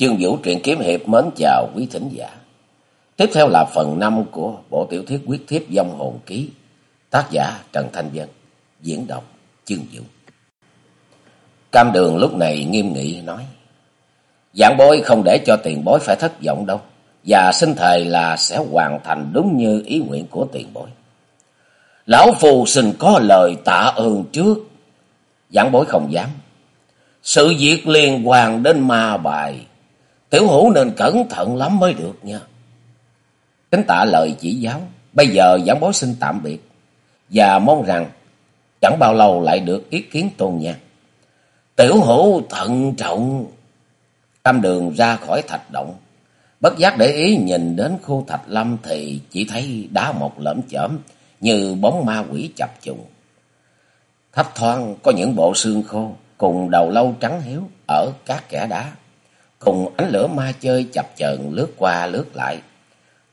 Chương Vũ truyện kiếm hiệp mến chào quý thính giả. Tiếp theo là phần 5 của bộ tiểu thuyết quyết thiếp dông hồn ký. Tác giả Trần Thanh Vân. Diễn đọc Chương Vũ. Cam đường lúc này nghiêm nghị nói. Giảng bối không để cho tiền bối phải thất vọng đâu. Và xin thề là sẽ hoàn thành đúng như ý nguyện của tiền bối. Lão Phù xin có lời tạ ơn trước. Giảng bối không dám. Sự việc liên quan đến ma bài Tiểu hữu nên cẩn thận lắm mới được nha. Kính tạ lời chỉ giáo. Bây giờ giảng bối xin tạm biệt. Và mong rằng chẳng bao lâu lại được ý kiến tôn nha. Tiểu hữu thận trọng. Tam đường ra khỏi thạch động. Bất giác để ý nhìn đến khu thạch lâm thì chỉ thấy đá một lởm chởm như bóng ma quỷ chập trùng. Thấp thoáng có những bộ xương khô cùng đầu lâu trắng hiếu ở các kẻ đá cùng ánh lửa ma chơi chập chờn lướt qua lướt lại.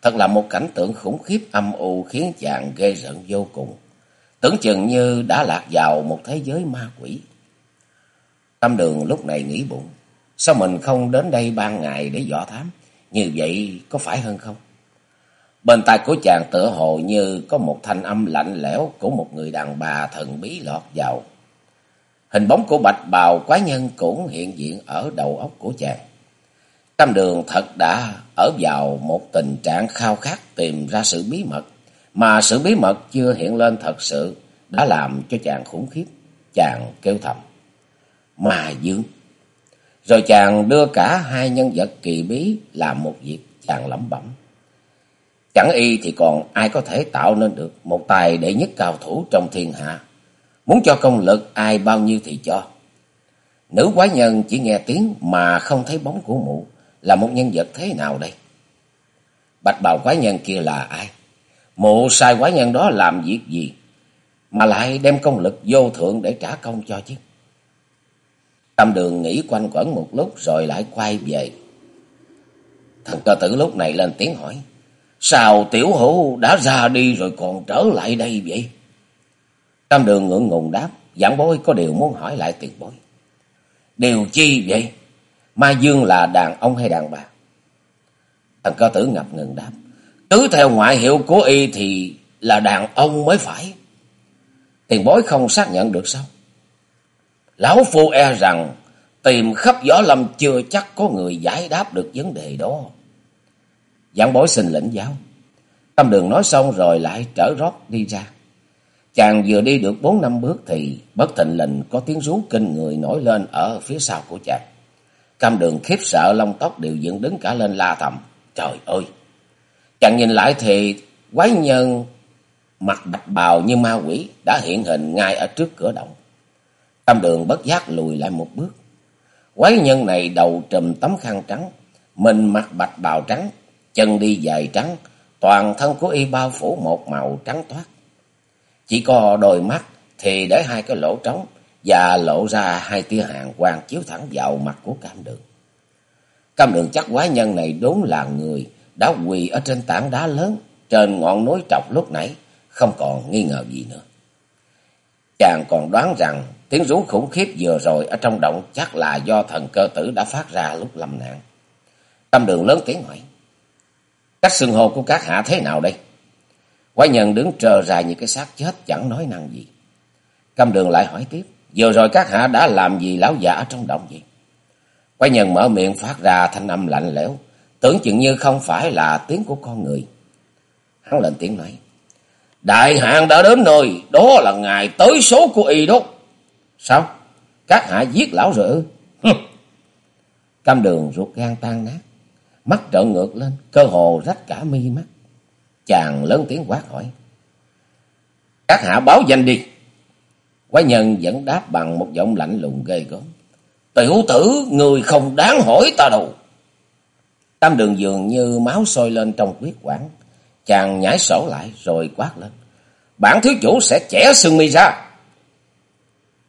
Thật là một cảnh tượng khủng khiếp âm u khiến chàng ghê rợn vô cùng. Tưởng chừng như đã lạc vào một thế giới ma quỷ. Tâm đường lúc này nghĩ bụng. Sao mình không đến đây ban ngày để dò thám? Như vậy có phải hơn không? Bên tai của chàng tựa hồ như có một thanh âm lạnh lẽo của một người đàn bà thần bí lọt vào. Hình bóng của bạch bào quái nhân cũng hiện diện ở đầu óc của chàng. Tam đường thật đã ở vào một tình trạng khao khát tìm ra sự bí mật, mà sự bí mật chưa hiện lên thật sự đã làm cho chàng khủng khiếp. Chàng kêu thầm, mà dương. Rồi chàng đưa cả hai nhân vật kỳ bí làm một việc chàng lẩm bẩm. Chẳng y thì còn ai có thể tạo nên được một tài đệ nhất cao thủ trong thiên hạ. Muốn cho công lực ai bao nhiêu thì cho. Nữ quái nhân chỉ nghe tiếng mà không thấy bóng của mụ là một nhân vật thế nào đây? Bạch bào quái nhân kia là ai? Mụ sai quái nhân đó làm việc gì? Mà lại đem công lực vô thượng để trả công cho chứ? Tâm đường nghĩ quanh quẩn một lúc rồi lại quay về. Thần cơ tử lúc này lên tiếng hỏi. Sao tiểu hữu đã ra đi rồi còn trở lại đây vậy? Tâm đường ngượng ngùng đáp. Giảng bối có điều muốn hỏi lại tiền bối. Điều chi vậy? Ma Dương là đàn ông hay đàn bà? Thần cơ tử ngập ngừng đáp. Cứ theo ngoại hiệu của y thì là đàn ông mới phải. Tiền bối không xác nhận được sao? Lão Phu e rằng tìm khắp gió lâm chưa chắc có người giải đáp được vấn đề đó. Giảng bối xin lĩnh giáo. Tâm đường nói xong rồi lại trở rót đi ra. Chàng vừa đi được bốn năm bước thì bất thịnh lình có tiếng rú kinh người nổi lên ở phía sau của chàng. Cam đường khiếp sợ lông tóc đều dựng đứng cả lên la thầm. Trời ơi! Chàng nhìn lại thì quái nhân mặt bạch bào như ma quỷ đã hiện hình ngay ở trước cửa động. Cam đường bất giác lùi lại một bước. Quái nhân này đầu trùm tấm khăn trắng, mình mặc bạch bào trắng, chân đi dài trắng, toàn thân của y bao phủ một màu trắng toát. Chỉ có đôi mắt thì để hai cái lỗ trống, và lộ ra hai tia hàng quang chiếu thẳng vào mặt của cam đường. Cam đường chắc quái nhân này đúng là người đã quỳ ở trên tảng đá lớn trên ngọn núi trọc lúc nãy, không còn nghi ngờ gì nữa. Chàng còn đoán rằng tiếng rú khủng khiếp vừa rồi ở trong động chắc là do thần cơ tử đã phát ra lúc lâm nạn. Cam đường lớn tiếng hỏi. Cách xưng hô của các hạ thế nào đây? Quái nhân đứng trơ ra như cái xác chết chẳng nói năng gì. Cam đường lại hỏi tiếp. Vừa rồi các hạ đã làm gì lão giả trong động vậy? Quái nhân mở miệng phát ra thanh âm lạnh lẽo, tưởng chừng như không phải là tiếng của con người. Hắn lên tiếng nói, Đại hạn đã đến nơi, đó là ngày tới số của y đó. Sao? Các hạ giết lão rồi ư? Cam đường ruột gan tan nát, mắt trợn ngược lên, cơ hồ rách cả mi mắt. Chàng lớn tiếng quát hỏi, Các hạ báo danh đi. Quái nhân vẫn đáp bằng một giọng lạnh lùng ghê gớm. Tiểu tử, người không đáng hỏi ta đâu. Tam đường dường như máu sôi lên trong huyết quản. Chàng nhảy sổ lại rồi quát lên. Bản thiếu chủ sẽ chẻ xương mi ra.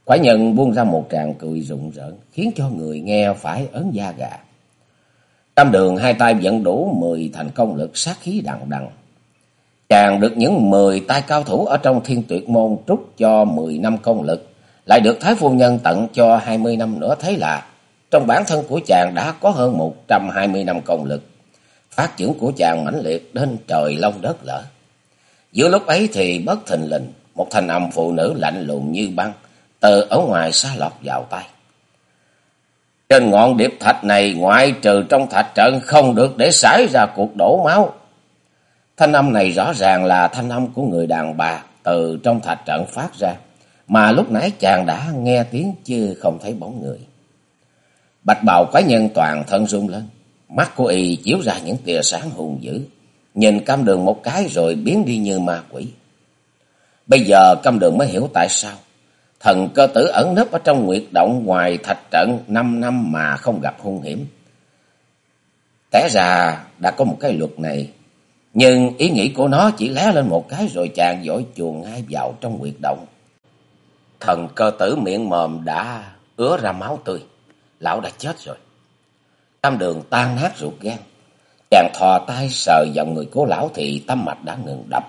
Quái nhân buông ra một tràng cười rụng rợn, khiến cho người nghe phải ớn da gà. Tam đường hai tay vận đủ mười thành công lực sát khí đằng đằng. Chàng được những mười tay cao thủ ở trong thiên tuyệt môn trút cho mười năm công lực, lại được Thái Phu Nhân tận cho hai mươi năm nữa thấy là trong bản thân của chàng đã có hơn một trăm hai mươi năm công lực. Phát triển của chàng mãnh liệt đến trời long đất lở. Giữa lúc ấy thì bất thình lình, một thanh âm phụ nữ lạnh lùng như băng, từ ở ngoài xa lọt vào tay. Trên ngọn điệp thạch này ngoại trừ trong thạch trận không được để xảy ra cuộc đổ máu. Thanh âm này rõ ràng là thanh âm của người đàn bà từ trong thạch trận phát ra. Mà lúc nãy chàng đã nghe tiếng chứ không thấy bóng người. Bạch bào quái nhân toàn thân rung lên. Mắt của y chiếu ra những tia sáng hùng dữ. Nhìn cam đường một cái rồi biến đi như ma quỷ. Bây giờ cam đường mới hiểu tại sao. Thần cơ tử ẩn nấp ở trong nguyệt động ngoài thạch trận năm năm mà không gặp hung hiểm. Té ra đã có một cái luật này. Nhưng ý nghĩ của nó chỉ lé lên một cái rồi chàng dội chuồn ngay vào trong nguyệt động. Thần cơ tử miệng mồm đã ứa ra máu tươi. Lão đã chết rồi. Tâm đường tan nát ruột gan. Chàng thò tay sờ vào người của lão thì tâm mạch đã ngừng đập.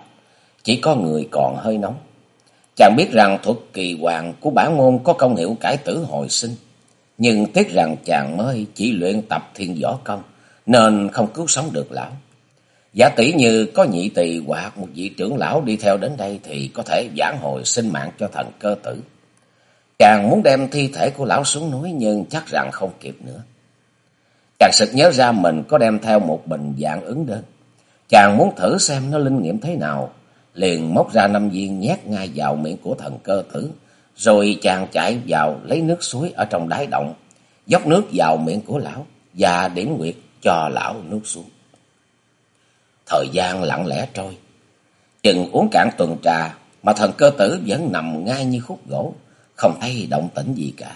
Chỉ có người còn hơi nóng. Chàng biết rằng thuật kỳ hoàng của bản môn có công hiệu cải tử hồi sinh. Nhưng tiếc rằng chàng mới chỉ luyện tập thiên võ công, nên không cứu sống được lão. Giả tỷ như có nhị tỳ hoặc một vị trưởng lão đi theo đến đây thì có thể giảng hồi sinh mạng cho thần cơ tử. Chàng muốn đem thi thể của lão xuống núi nhưng chắc rằng không kịp nữa. Chàng sực nhớ ra mình có đem theo một bình dạng ứng đơn. Chàng muốn thử xem nó linh nghiệm thế nào. Liền móc ra năm viên nhét ngay vào miệng của thần cơ tử. Rồi chàng chạy vào lấy nước suối ở trong đáy động. Dốc nước vào miệng của lão và điểm nguyệt cho lão nước xuống. Thời gian lặng lẽ trôi. Chừng uống cạn tuần trà mà thần cơ tử vẫn nằm ngay như khúc gỗ, không thấy động tĩnh gì cả.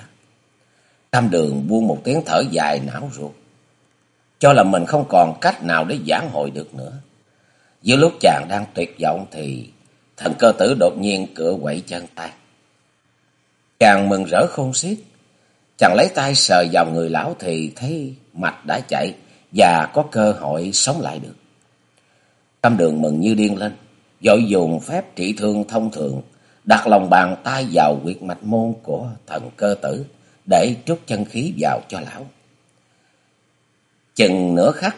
Tam đường buông một tiếng thở dài não ruột. Cho là mình không còn cách nào để giảng hội được nữa. Giữa lúc chàng đang tuyệt vọng thì thần cơ tử đột nhiên cửa quậy chân tay. Chàng mừng rỡ khôn xiết. Chàng lấy tay sờ vào người lão thì thấy mạch đã chạy và có cơ hội sống lại được. Tâm đường mừng như điên lên, dội dùng phép trị thương thông thường, đặt lòng bàn tay vào quyệt mạch môn của thần cơ tử để trút chân khí vào cho lão. Chừng nửa khắc,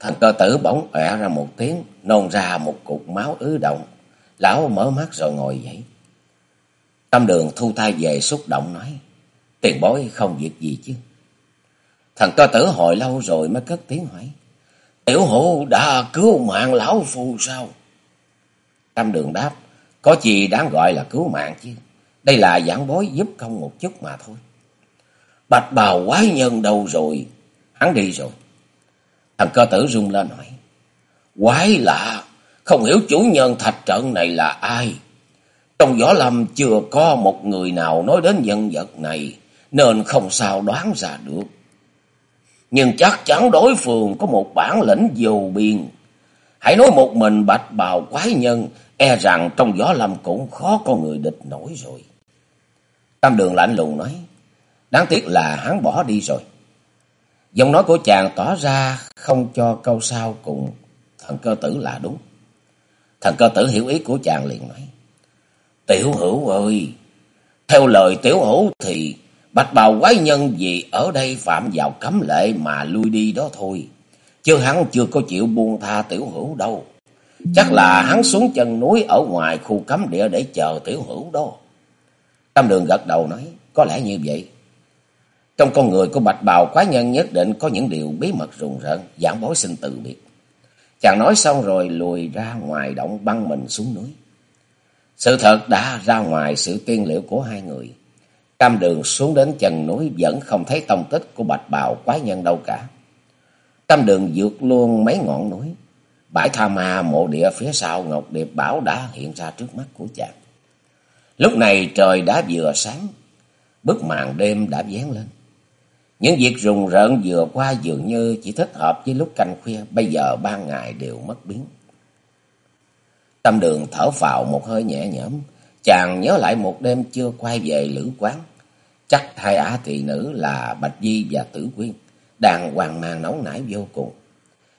thần cơ tử bỗng ọe ra một tiếng, nôn ra một cục máu ứ động. Lão mở mắt rồi ngồi dậy. Tâm đường thu tay về xúc động nói, tiền bối không việc gì chứ. Thần cơ tử hồi lâu rồi mới cất tiếng hỏi, Tiểu hữu đã cứu mạng lão phu sao? Tam đường đáp, có gì đáng gọi là cứu mạng chứ. Đây là giảng bối giúp công một chút mà thôi. Bạch bào quái nhân đâu rồi? Hắn đi rồi. Thằng cơ tử rung lên hỏi. Quái lạ, không hiểu chủ nhân thạch trận này là ai. Trong võ lâm chưa có một người nào nói đến nhân vật này, nên không sao đoán ra được nhưng chắc chắn đối phương có một bản lĩnh dù biên. Hãy nói một mình bạch bào quái nhân, e rằng trong gió lâm cũng khó có người địch nổi rồi. Tam đường lạnh lùng nói, đáng tiếc là hắn bỏ đi rồi. Giọng nói của chàng tỏ ra không cho câu sau cùng thần cơ tử là đúng. Thần cơ tử hiểu ý của chàng liền nói, Tiểu hữu ơi, theo lời tiểu hữu thì Bạch bào quái nhân vì ở đây phạm vào cấm lệ mà lui đi đó thôi. Chứ hắn chưa có chịu buông tha tiểu hữu đâu. Chắc là hắn xuống chân núi ở ngoài khu cấm địa để chờ tiểu hữu đó. Tam đường gật đầu nói, có lẽ như vậy. Trong con người của bạch bào quái nhân nhất định có những điều bí mật rùng rợn, giảng bối xin từ biệt. Chàng nói xong rồi lùi ra ngoài động băng mình xuống núi. Sự thật đã ra ngoài sự tiên liệu của hai người. Cam đường xuống đến chân núi vẫn không thấy tông tích của bạch bào quái nhân đâu cả. Cam đường vượt luôn mấy ngọn núi. Bãi tha ma mộ địa phía sau Ngọc Điệp Bảo đã hiện ra trước mắt của chàng. Lúc này trời đã vừa sáng, bức màn đêm đã vén lên. Những việc rùng rợn vừa qua dường như chỉ thích hợp với lúc canh khuya, bây giờ ban ngày đều mất biến. Tâm đường thở phào một hơi nhẹ nhõm, chàng nhớ lại một đêm chưa quay về lữ quán. Chắc hai ả thị nữ là Bạch Di và Tử Quyên, đang hoàng mang nóng nảy vô cùng.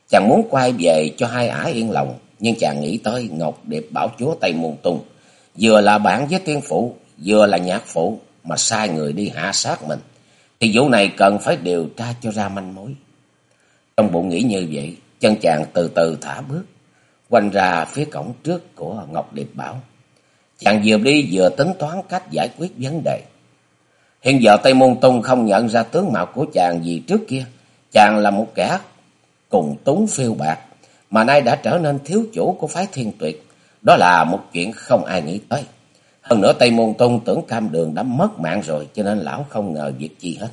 Chàng muốn quay về cho hai ả yên lòng, nhưng chàng nghĩ tới Ngọc Điệp Bảo Chúa Tây Môn Tùng, vừa là bạn với tiên phụ, vừa là nhạc phụ, mà sai người đi hạ sát mình, thì vụ này cần phải điều tra cho ra manh mối. Trong bụng nghĩ như vậy, chân chàng từ từ thả bước, quanh ra phía cổng trước của Ngọc Điệp Bảo. Chàng vừa đi vừa tính toán cách giải quyết vấn đề. Hiện giờ Tây Môn Tung không nhận ra tướng mạo của chàng gì trước kia. Chàng là một kẻ cùng túng phiêu bạc, mà nay đã trở nên thiếu chủ của phái thiên tuyệt. Đó là một chuyện không ai nghĩ tới. Hơn nữa Tây Môn Tung tưởng Cam Đường đã mất mạng rồi, cho nên lão không ngờ việc gì hết.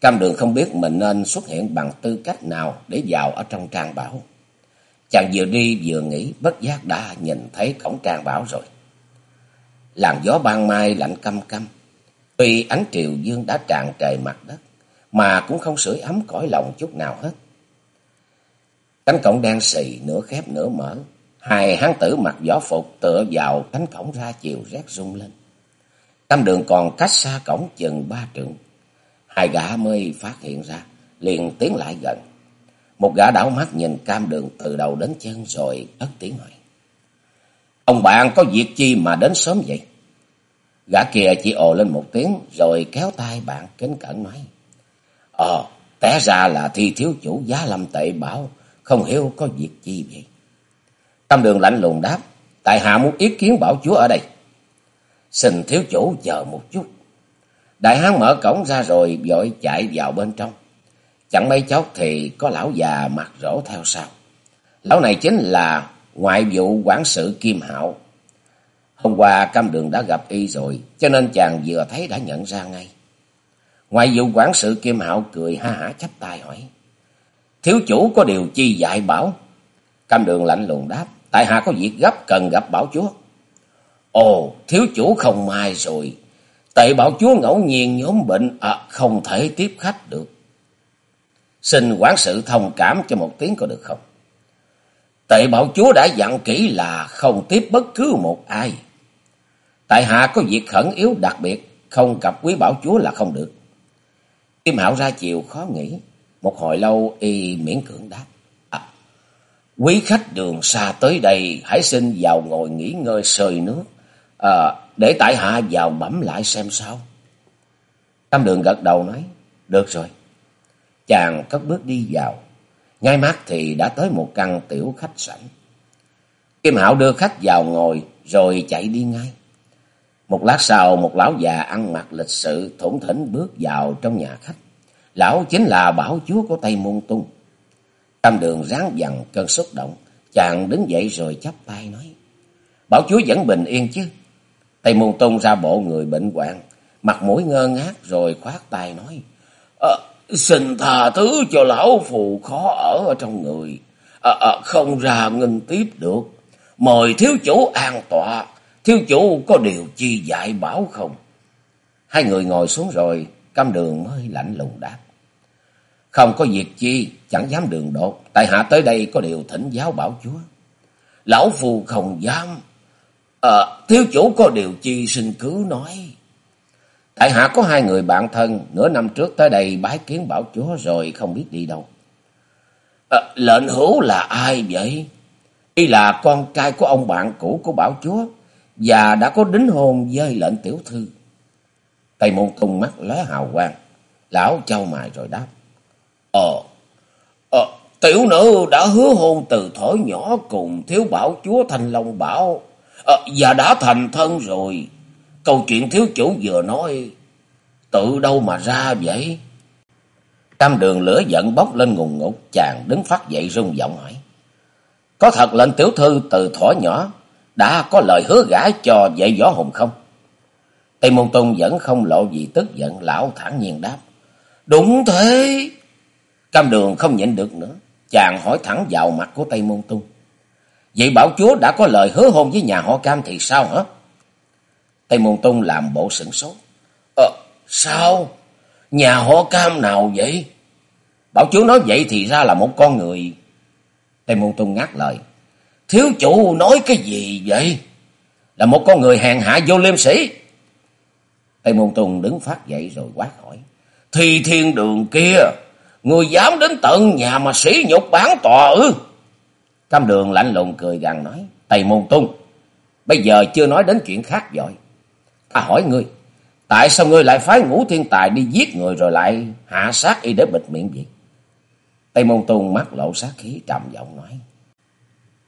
Cam Đường không biết mình nên xuất hiện bằng tư cách nào để vào ở trong trang bảo. Chàng vừa đi vừa nghĩ, bất giác đã nhìn thấy cổng trang bảo rồi. Làn gió ban mai lạnh căm căm, tuy ánh triều dương đã tràn trề mặt đất, mà cũng không sưởi ấm cõi lòng chút nào hết. Cánh cổng đen xì, nửa khép nửa mở. Hai hán tử mặc võ phục tựa vào cánh cổng ra chiều rét rung lên. Tâm đường còn cách xa cổng chừng ba trượng. Hai gã mới phát hiện ra, liền tiến lại gần. Một gã đảo mắt nhìn cam đường từ đầu đến chân rồi ất tiếng hỏi. Ông bạn có việc chi mà đến sớm vậy? Gã kia chỉ ồ lên một tiếng rồi kéo tay bạn kính cẩn nói. Ờ, té ra là thi thiếu chủ giá lâm tệ bảo, không hiểu có việc chi vậy. tâm đường lạnh lùng đáp, tại hạ muốn ý kiến bảo chúa ở đây. Xin thiếu chủ chờ một chút. Đại hán mở cổng ra rồi vội chạy vào bên trong. Chẳng mấy chốc thì có lão già mặt rỗ theo sau. Lão này chính là ngoại vụ quản sự Kim Hạo. Hôm qua cam đường đã gặp y rồi, cho nên chàng vừa thấy đã nhận ra ngay. ngoài vụ quản sự Kim Hạo cười ha hả chắp tay hỏi. Thiếu chủ có điều chi dạy bảo? Cam đường lạnh lùng đáp. Tại hạ có việc gấp cần gặp bảo chúa. Ồ, thiếu chủ không mai rồi. Tệ bảo chúa ngẫu nhiên nhóm bệnh, à, không thể tiếp khách được. Xin quản sự thông cảm cho một tiếng có được không? Tệ bảo chúa đã dặn kỹ là không tiếp bất cứ một ai. Tại hạ có việc khẩn yếu đặc biệt, không gặp quý bảo chúa là không được. Kim Hạo ra chiều khó nghĩ, một hồi lâu y miễn cưỡng đáp. À, quý khách đường xa tới đây, hãy xin vào ngồi nghỉ ngơi sơi nước, à, để tại hạ vào bẩm lại xem sao. Tam đường gật đầu nói, được rồi. Chàng cất bước đi vào, ngay mắt thì đã tới một căn tiểu khách sảnh. Kim Hạo đưa khách vào ngồi rồi chạy đi ngay. Một lát sau, một lão già ăn mặc lịch sự thủng thỉnh bước vào trong nhà khách. Lão chính là bảo chúa của Tây Môn Tung. Tam đường ráng dằn cơn xúc động, chàng đứng dậy rồi chắp tay nói. Bảo chúa vẫn bình yên chứ. Tây Môn Tung ra bộ người bệnh hoạn, mặt mũi ngơ ngác rồi khoát tay nói. À, xin tha thứ cho lão phù khó ở, trong người. À, à, không ra nghênh tiếp được. Mời thiếu chủ an tọa. Thiếu chủ có điều chi dạy bảo không? Hai người ngồi xuống rồi, cam đường mới lạnh lùng đáp. Không có việc chi, chẳng dám đường đột. Tại hạ tới đây có điều thỉnh giáo bảo chúa. Lão phù không dám. À, thiếu chủ có điều chi xin cứ nói. Tại hạ có hai người bạn thân, nửa năm trước tới đây bái kiến bảo chúa rồi không biết đi đâu. À, lệnh hữu là ai vậy? Y là con trai của ông bạn cũ của bảo chúa và đã có đính hôn với lệnh tiểu thư. Tây môn tung mắt lóe hào quang, lão châu mài rồi đáp. Ờ, ờ, tiểu nữ đã hứa hôn từ thổi nhỏ cùng thiếu bảo chúa Thanh Long Bảo, ờ, và đã thành thân rồi. Câu chuyện thiếu chủ vừa nói, tự đâu mà ra vậy? tam đường lửa giận bốc lên ngùng ngục, chàng đứng phát dậy rung giọng hỏi. Có thật lệnh tiểu thư từ thỏ nhỏ đã có lời hứa gả cho dạy võ hùng không? Tây Môn Tung vẫn không lộ gì tức giận, lão thản nhiên đáp. Đúng thế. Cam đường không nhịn được nữa, chàng hỏi thẳng vào mặt của Tây Môn Tung. Vậy bảo chúa đã có lời hứa hôn với nhà họ Cam thì sao hả? Tây Môn Tung làm bộ sửng sốt. Ờ, sao? Nhà họ Cam nào vậy? Bảo chúa nói vậy thì ra là một con người. Tây Môn Tung ngắt lời. Thiếu chủ nói cái gì vậy? Là một con người hèn hạ vô liêm sĩ. Tây Môn Tùng đứng phát dậy rồi quát hỏi. Thì thiên đường kia, người dám đến tận nhà mà sĩ nhục bán tòa ư? Cam đường lạnh lùng cười gằn nói. Tây Môn Tung, bây giờ chưa nói đến chuyện khác rồi. Ta hỏi ngươi, Tại sao ngươi lại phái ngũ thiên tài đi giết người rồi lại hạ sát y để bịt miệng vậy? Tây Môn Tung mắt lộ sát khí trầm giọng nói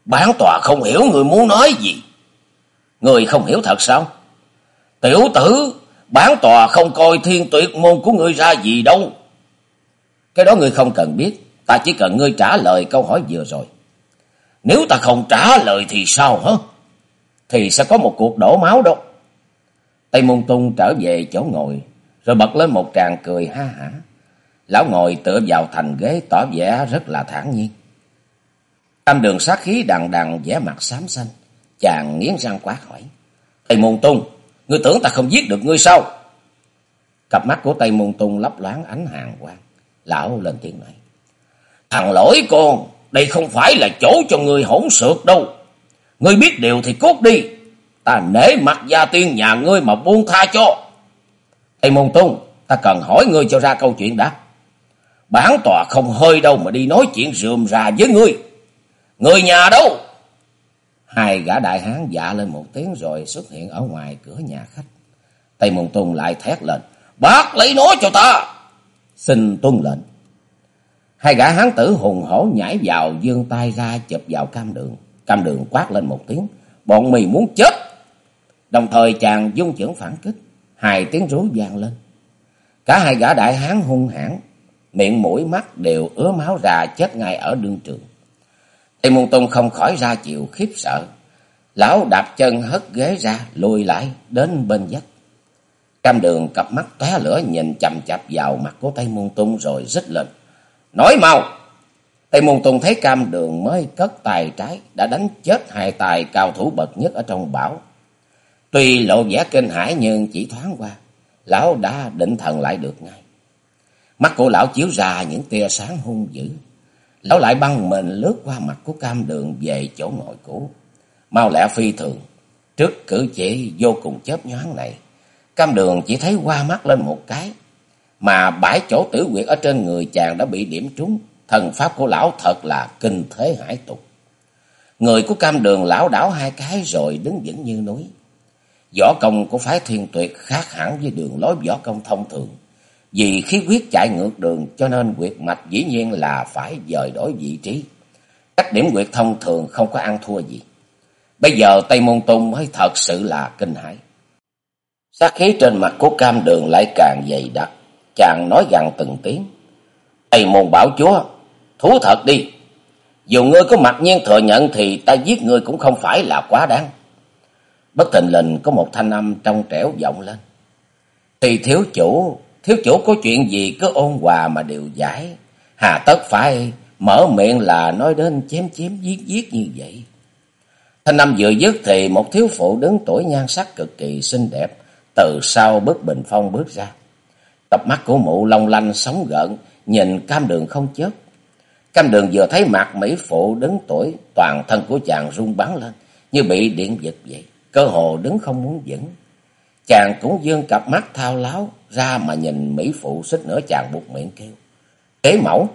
bán tòa không hiểu người muốn nói gì. Người không hiểu thật sao? Tiểu tử, bán tòa không coi thiên tuyệt môn của ngươi ra gì đâu. Cái đó ngươi không cần biết, ta chỉ cần ngươi trả lời câu hỏi vừa rồi. Nếu ta không trả lời thì sao hả? Thì sẽ có một cuộc đổ máu đâu. Tây Môn Tung trở về chỗ ngồi, rồi bật lên một tràng cười ha hả. Lão ngồi tựa vào thành ghế tỏ vẻ rất là thản nhiên. Tam đường sát khí đằng đằng vẻ mặt xám xanh. Chàng nghiến răng quát hỏi. Tây Môn Tung, ngươi tưởng ta không giết được ngươi sao? Cặp mắt của Tây Môn Tung lấp loáng ánh hàng quang. Lão lên tiếng nói. Thằng lỗi con, đây không phải là chỗ cho ngươi hỗn xược đâu. Ngươi biết điều thì cốt đi. Ta nể mặt gia tiên nhà ngươi mà buông tha cho. Tây Môn Tung, ta cần hỏi ngươi cho ra câu chuyện đã. Bản tòa không hơi đâu mà đi nói chuyện rườm rà với ngươi. Người nhà đâu? Hai gã đại hán dạ lên một tiếng rồi xuất hiện ở ngoài cửa nhà khách. Tây Môn Tùng lại thét lên. Bác lấy nó cho ta. Xin tuân lệnh. Hai gã hán tử hùng hổ nhảy vào dương tay ra chụp vào cam đường. Cam đường quát lên một tiếng. Bọn mì muốn chết. Đồng thời chàng dung trưởng phản kích. Hai tiếng rú vang lên. Cả hai gã đại hán hung hãn. Miệng mũi mắt đều ứa máu ra chết ngay ở đương trường. Tây Môn Tùng không khỏi ra chịu khiếp sợ. Lão đạp chân hất ghế ra, lùi lại, đến bên vách. Cam đường cặp mắt tóe lửa nhìn chầm chập vào mặt của Tây Môn Tung rồi rít lên. Nói mau! Tây Môn Tung thấy cam đường mới cất tài trái, đã đánh chết hai tài cao thủ bậc nhất ở trong bảo. Tuy lộ vẻ kinh hãi nhưng chỉ thoáng qua, lão đã định thần lại được ngay. Mắt của lão chiếu ra những tia sáng hung dữ. Lão lại băng mình lướt qua mặt của cam đường về chỗ ngồi cũ. Mau lẹ phi thường, trước cử chỉ vô cùng chớp nhoáng này. Cam đường chỉ thấy qua mắt lên một cái. Mà bãi chỗ tử quyệt ở trên người chàng đã bị điểm trúng. Thần pháp của lão thật là kinh thế hải tục. Người của cam đường lão đảo hai cái rồi đứng vững như núi. Võ công của phái thiên tuyệt khác hẳn với đường lối võ công thông thường. Vì khí huyết chạy ngược đường cho nên quyệt mạch dĩ nhiên là phải dời đổi vị trí. Các điểm quyệt thông thường không có ăn thua gì. Bây giờ Tây Môn Tung mới thật sự là kinh hãi. Sát khí trên mặt của cam đường lại càng dày đặc. Chàng nói gần từng tiếng. Tây Môn bảo chúa, thú thật đi. Dù ngươi có mặt nhiên thừa nhận thì ta giết ngươi cũng không phải là quá đáng. Bất thình lình có một thanh âm trong trẻo vọng lên. Thì thiếu chủ Thiếu chủ có chuyện gì cứ ôn hòa mà điều giải. Hà tất phải mở miệng là nói đến chém chém giết giết như vậy. Thanh năm vừa dứt thì một thiếu phụ đứng tuổi nhan sắc cực kỳ xinh đẹp từ sau bức bình phong bước ra. Cặp mắt của mụ long lanh sóng gợn, nhìn cam đường không chớp. Cam đường vừa thấy mặt mỹ phụ đứng tuổi, toàn thân của chàng rung bắn lên, như bị điện giật vậy. Cơ hồ đứng không muốn vững. Chàng cũng dương cặp mắt thao láo ra mà nhìn Mỹ Phụ xích nữa chàng buộc miệng kêu. Kế mẫu.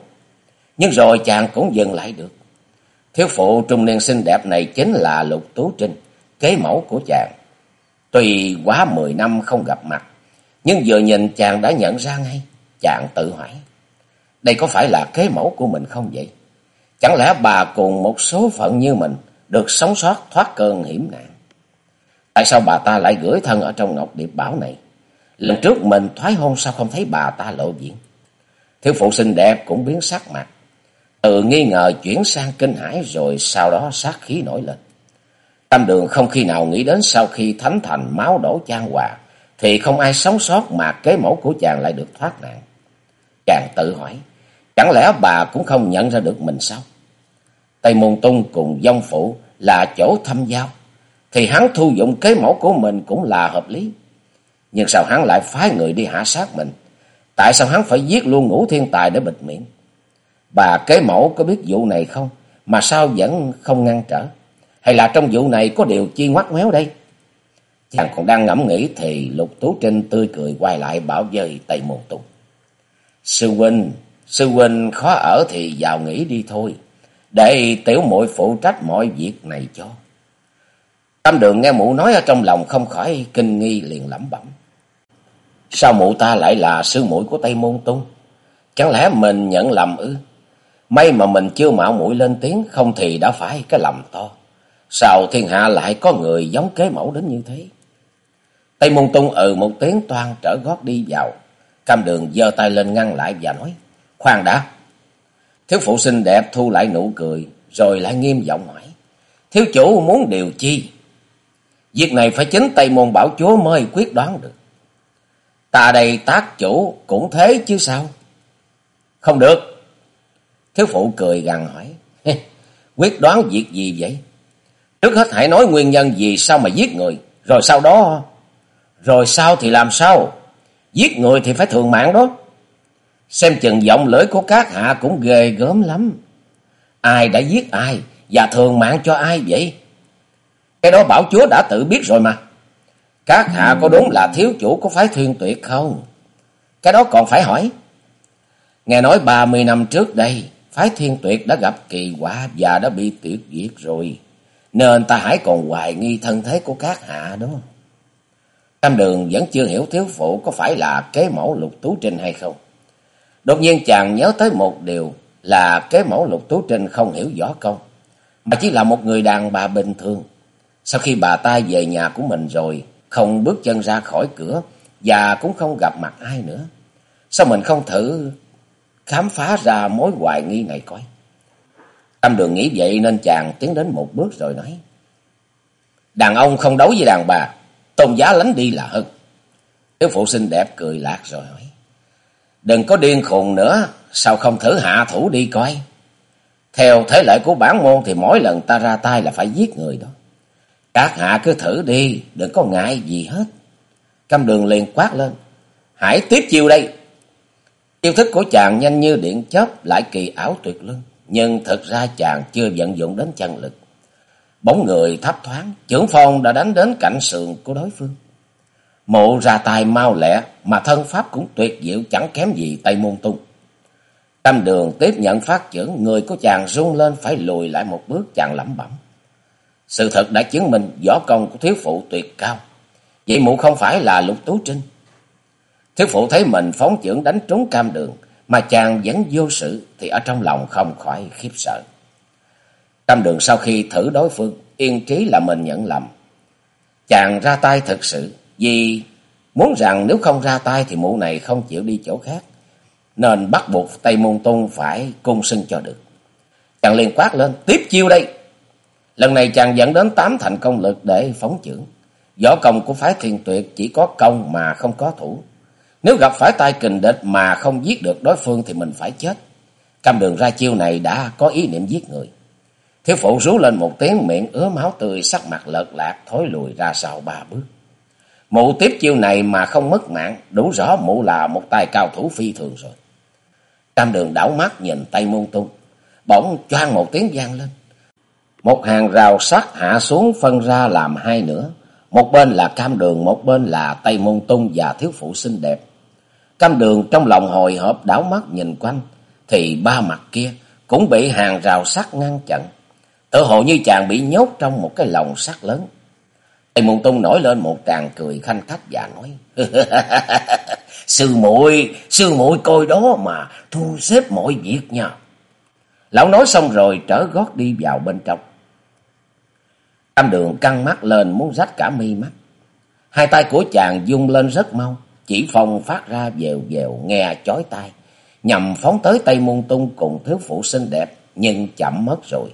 Nhưng rồi chàng cũng dừng lại được. Thiếu phụ trung niên xinh đẹp này chính là Lục Tú Trinh, kế mẫu của chàng. Tuy quá mười năm không gặp mặt, nhưng vừa nhìn chàng đã nhận ra ngay. Chàng tự hỏi, đây có phải là kế mẫu của mình không vậy? Chẳng lẽ bà cùng một số phận như mình được sống sót thoát cơn hiểm nạn? Tại sao bà ta lại gửi thân ở trong Ngọc Điệp Bảo này? Lần trước mình thoái hôn sao không thấy bà ta lộ diện? Thiếu phụ xinh đẹp cũng biến sắc mặt. Từ nghi ngờ chuyển sang kinh hãi rồi sau đó sát khí nổi lên. Tam đường không khi nào nghĩ đến sau khi thánh thành máu đổ chan hòa thì không ai sống sót mà kế mẫu của chàng lại được thoát nạn. Chàng tự hỏi, chẳng lẽ bà cũng không nhận ra được mình sao? Tây Môn Tung cùng dông phụ là chỗ thăm giao thì hắn thu dụng kế mẫu của mình cũng là hợp lý. Nhưng sao hắn lại phái người đi hạ sát mình? Tại sao hắn phải giết luôn ngũ thiên tài để bịt miệng? Bà kế mẫu có biết vụ này không? Mà sao vẫn không ngăn trở? Hay là trong vụ này có điều chi ngoắt ngoéo đây? Chàng còn đang ngẫm nghĩ thì Lục Tú Trinh tươi cười quay lại bảo dời Tây Môn Tùng. Sư huynh, sư huynh khó ở thì vào nghỉ đi thôi. Để tiểu muội phụ trách mọi việc này cho. Tam đường nghe mụ nói ở trong lòng không khỏi kinh nghi liền lẩm bẩm. Sao mụ ta lại là sư muội của Tây Môn Tung? Chẳng lẽ mình nhận lầm ư? May mà mình chưa mạo mũi lên tiếng, không thì đã phải cái lầm to. Sao thiên hạ lại có người giống kế mẫu đến như thế? Tây Môn Tung ừ một tiếng toan trở gót đi vào. Cam đường giơ tay lên ngăn lại và nói, khoan đã. Thiếu phụ xinh đẹp thu lại nụ cười, rồi lại nghiêm giọng hỏi, thiếu chủ muốn điều chi? Việc này phải chính Tây Môn Bảo Chúa mới quyết đoán được. Ta đây tác chủ cũng thế chứ sao? Không được. Thiếu phụ cười gằn hỏi. Quyết đoán việc gì vậy? Trước hết hãy nói nguyên nhân gì sao mà giết người. Rồi sau đó... Rồi sau thì làm sao? Giết người thì phải thường mạng đó. Xem chừng giọng lưỡi của các hạ cũng ghê gớm lắm. Ai đã giết ai và thường mạng cho ai vậy? Cái đó bảo chúa đã tự biết rồi mà. Các hạ có đúng là thiếu chủ của phái thiên tuyệt không? Cái đó còn phải hỏi. Nghe nói ba mươi năm trước đây, phái thiên tuyệt đã gặp kỳ quả và đã bị tuyệt diệt rồi. Nên ta hãy còn hoài nghi thân thế của các hạ đó. Tam đường vẫn chưa hiểu thiếu phụ có phải là kế mẫu lục tú trinh hay không. Đột nhiên chàng nhớ tới một điều là kế mẫu lục tú trinh không hiểu võ công. Mà chỉ là một người đàn bà bình thường. Sau khi bà ta về nhà của mình rồi, không bước chân ra khỏi cửa và cũng không gặp mặt ai nữa. Sao mình không thử khám phá ra mối hoài nghi này coi? Tâm đường nghĩ vậy nên chàng tiến đến một bước rồi nói. Đàn ông không đấu với đàn bà, tôn giá lánh đi là hơn. Thiếu phụ xinh đẹp cười lạc rồi hỏi. Đừng có điên khùng nữa, sao không thử hạ thủ đi coi? Theo thế lệ của bản môn thì mỗi lần ta ra tay là phải giết người đó. Các hạ cứ thử đi, đừng có ngại gì hết. Cam đường liền quát lên. Hãy tiếp chiêu đây. Chiêu thức của chàng nhanh như điện chớp lại kỳ ảo tuyệt luân. Nhưng thực ra chàng chưa vận dụng đến chân lực. Bóng người thấp thoáng, trưởng phong đã đánh đến cạnh sườn của đối phương. Mộ ra tay mau lẹ, mà thân pháp cũng tuyệt diệu chẳng kém gì Tây Môn Tung. tâm đường tiếp nhận phát trưởng, người của chàng rung lên phải lùi lại một bước chàng lẩm bẩm. Sự thật đã chứng minh võ công của thiếu phụ tuyệt cao. Vậy mụ không phải là lục tú trinh. Thiếu phụ thấy mình phóng trưởng đánh trúng cam đường, mà chàng vẫn vô sự thì ở trong lòng không khỏi khiếp sợ. Cam đường sau khi thử đối phương, yên trí là mình nhận lầm. Chàng ra tay thực sự, vì muốn rằng nếu không ra tay thì mụ này không chịu đi chỗ khác. Nên bắt buộc Tây Môn Tung phải cung sưng cho được. Chàng liền quát lên, tiếp chiêu đây. Lần này chàng dẫn đến tám thành công lực để phóng trưởng. Võ công của phái thiên tuyệt chỉ có công mà không có thủ. Nếu gặp phải tay kình địch mà không giết được đối phương thì mình phải chết. Cam đường ra chiêu này đã có ý niệm giết người. Thiếu phụ rú lên một tiếng miệng ứa máu tươi sắc mặt lợt lạc thối lùi ra sau ba bước. Mụ tiếp chiêu này mà không mất mạng, đủ rõ mụ là một tài cao thủ phi thường rồi. Cam đường đảo mắt nhìn tay môn tung, bỗng choang một tiếng vang lên. Một hàng rào sắt hạ xuống phân ra làm hai nửa. Một bên là cam đường, một bên là Tây Môn Tung và thiếu phụ xinh đẹp. Cam đường trong lòng hồi hộp đảo mắt nhìn quanh, thì ba mặt kia cũng bị hàng rào sắt ngăn chặn. Tự hồ như chàng bị nhốt trong một cái lồng sắt lớn. Tây Môn Tung nổi lên một tràng cười khanh khách và nói. sư muội sư muội coi đó mà thu xếp mọi việc nha. Lão nói xong rồi trở gót đi vào bên trong. Tam đường căng mắt lên muốn rách cả mi mắt. Hai tay của chàng dung lên rất mau. Chỉ phong phát ra dèo dèo nghe chói tai. Nhằm phóng tới Tây Môn Tung cùng thiếu phụ xinh đẹp. Nhưng chậm mất rồi.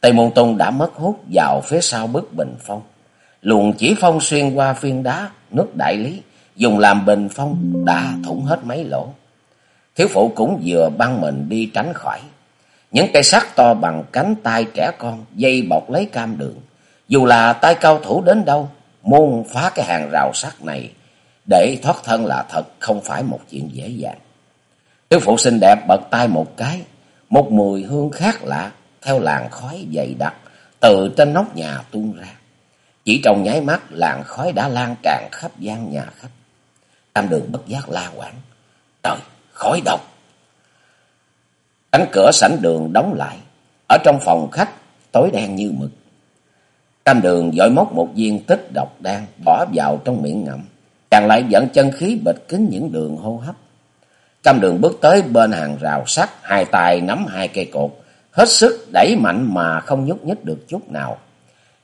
Tây Môn Tung đã mất hút vào phía sau bức bình phong. Luồng chỉ phong xuyên qua phiên đá, nước đại lý. Dùng làm bình phong đã thủng hết mấy lỗ. Thiếu phụ cũng vừa băng mình đi tránh khỏi. Những cây sắt to bằng cánh tay trẻ con dây bọc lấy cam đường. Dù là tay cao thủ đến đâu, muốn phá cái hàng rào sắt này để thoát thân là thật không phải một chuyện dễ dàng. Thiếu phụ xinh đẹp bật tay một cái, một mùi hương khác lạ theo làn khói dày đặc từ trên nóc nhà tuôn ra. Chỉ trong nháy mắt làn khói đã lan tràn khắp gian nhà khách. Tam đường bất giác la quảng. Trời, khói độc! Cánh cửa sảnh đường đóng lại. Ở trong phòng khách, tối đen như mực. cam đường dội móc một viên tích độc đan bỏ vào trong miệng ngậm. Chàng lại dẫn chân khí bịt kín những đường hô hấp. Cam đường bước tới bên hàng rào sắt, hai tay nắm hai cây cột, hết sức đẩy mạnh mà không nhúc nhích được chút nào.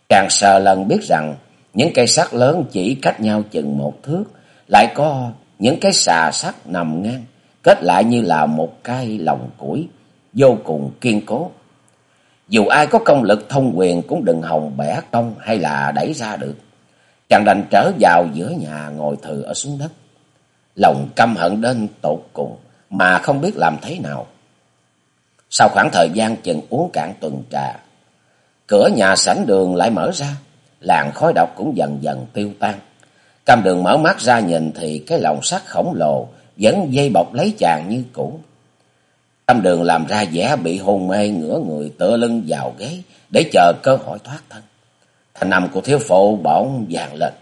Chàng sờ lần biết rằng những cây sắt lớn chỉ cách nhau chừng một thước, lại có những cái xà sắt nằm ngang, kết lại như là một cái lồng củi, vô cùng kiên cố. Dù ai có công lực thông quyền cũng đừng hòng bẻ cong hay là đẩy ra được. Chàng đành trở vào giữa nhà ngồi thừ ở xuống đất. Lòng căm hận đến tột cùng mà không biết làm thế nào. Sau khoảng thời gian chừng uống cạn tuần trà, cửa nhà sảnh đường lại mở ra, làn khói độc cũng dần dần tiêu tan. Cam đường mở mắt ra nhìn thì cái lồng sắt khổng lồ vẫn dây bọc lấy chàng như cũ tam đường làm ra vẻ bị hôn mê, ngửa người tựa lưng vào ghế để chờ cơ hội thoát thân. Thanh âm của thiếu phụ bỗng vàng lên.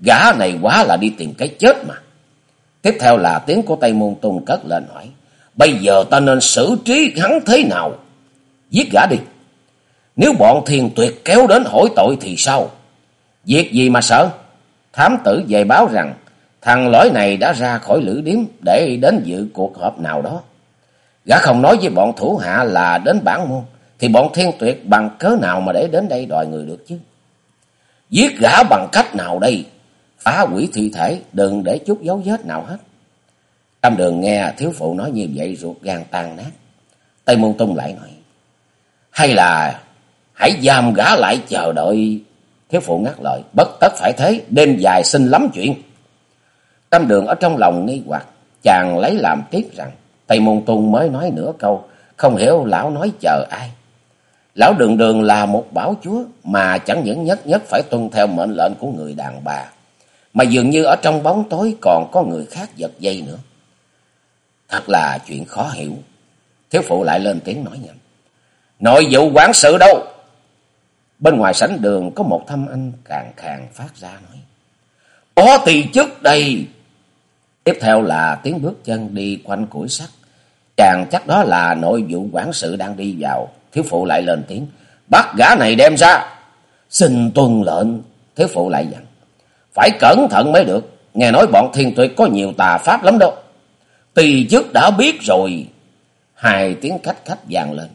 Gã này quá là đi tìm cái chết mà. Tiếp theo là tiếng của Tây Môn Tung cất lên hỏi. Bây giờ ta nên xử trí hắn thế nào? Giết gã đi. Nếu bọn thiền tuyệt kéo đến hỏi tội thì sao? Việc gì mà sợ? Thám tử về báo rằng, thằng lõi này đã ra khỏi lữ điếm để đến dự cuộc họp nào đó. Gã không nói với bọn thủ hạ là đến bản môn, thì bọn thiên tuyệt bằng cớ nào mà để đến đây đòi người được chứ? Giết gã bằng cách nào đây? Phá quỷ thi thể, đừng để chút dấu vết nào hết. Tam đường nghe thiếu phụ nói như vậy ruột gan tan nát. Tây Môn Tung lại nói. Hay là hãy giam gã lại chờ đợi. Thiếu phụ ngắt lời. Bất tất phải thế, đêm dài xin lắm chuyện. Tam đường ở trong lòng nghi hoặc. Chàng lấy làm tiếc rằng. Tây Môn Tung mới nói nửa câu. Không hiểu lão nói chờ ai. Lão đường đường là một bảo chúa. Mà chẳng những nhất nhất phải tuân theo mệnh lệnh của người đàn bà. Mà dường như ở trong bóng tối còn có người khác giật dây nữa. Thật là chuyện khó hiểu. Thiếu phụ lại lên tiếng nói nhanh. Nội vụ quản sự đâu? Bên ngoài sảnh đường có một thâm anh càng càng phát ra nói. Có tỳ trước đây. Tiếp theo là tiếng bước chân đi quanh củi sắt. Chàng chắc đó là nội vụ quản sự đang đi vào. Thiếu phụ lại lên tiếng. Bắt gã này đem ra. Xin tuân lệnh. Thiếu phụ lại dặn. Phải cẩn thận mới được. Nghe nói bọn thiên tuyệt có nhiều tà pháp lắm đâu. Tỳ chức đã biết rồi. Hai tiếng khách khách vang lên.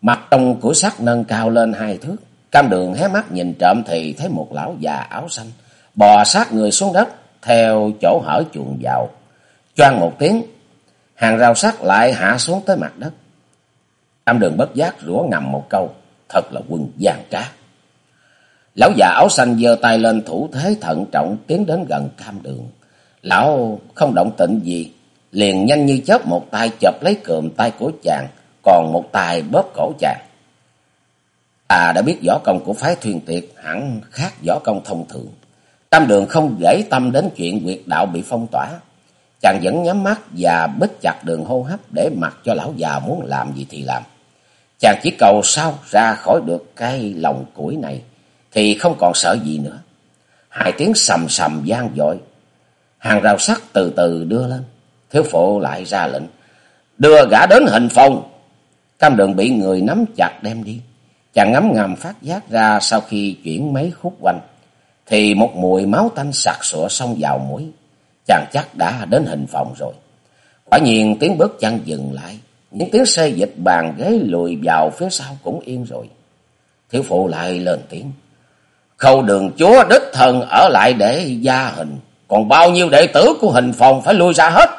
Mặt trong của sắt nâng cao lên hai thước. Cam đường hé mắt nhìn trộm thì thấy một lão già áo xanh. Bò sát người xuống đất. Theo chỗ hở chuồng vào. Choan một tiếng. Hàng rào sắt lại hạ xuống tới mặt đất. tam đường bất giác rủa ngầm một câu. Thật là quân gian trá. Lão già áo xanh giơ tay lên thủ thế thận trọng tiến đến gần cam đường. Lão không động tĩnh gì, liền nhanh như chớp một tay chộp lấy cườm tay của chàng, còn một tay bóp cổ chàng. À đã biết võ công của phái thuyền tiệt hẳn khác võ công thông thường. Tam đường không để tâm đến chuyện quyệt đạo bị phong tỏa. Chàng vẫn nhắm mắt và bít chặt đường hô hấp để mặc cho lão già muốn làm gì thì làm. Chàng chỉ cầu sao ra khỏi được cái lòng củi này, thì không còn sợ gì nữa. Hai tiếng sầm sầm gian dội. Hàng rào sắt từ từ đưa lên. Thiếu phụ lại ra lệnh. Đưa gã đến hình phòng. Cam đường bị người nắm chặt đem đi. Chàng ngắm ngầm phát giác ra sau khi chuyển mấy khúc quanh. Thì một mùi máu tanh sặc sụa xông vào mũi. Chàng chắc đã đến hình phòng rồi. Quả nhiên tiếng bước chân dừng lại. Những tiếng xe dịch bàn ghế lùi vào phía sau cũng yên rồi. Thiếu phụ lại lên tiếng. Khâu đường chúa đích thần ở lại để gia hình. Còn bao nhiêu đệ tử của hình phòng phải lui ra hết.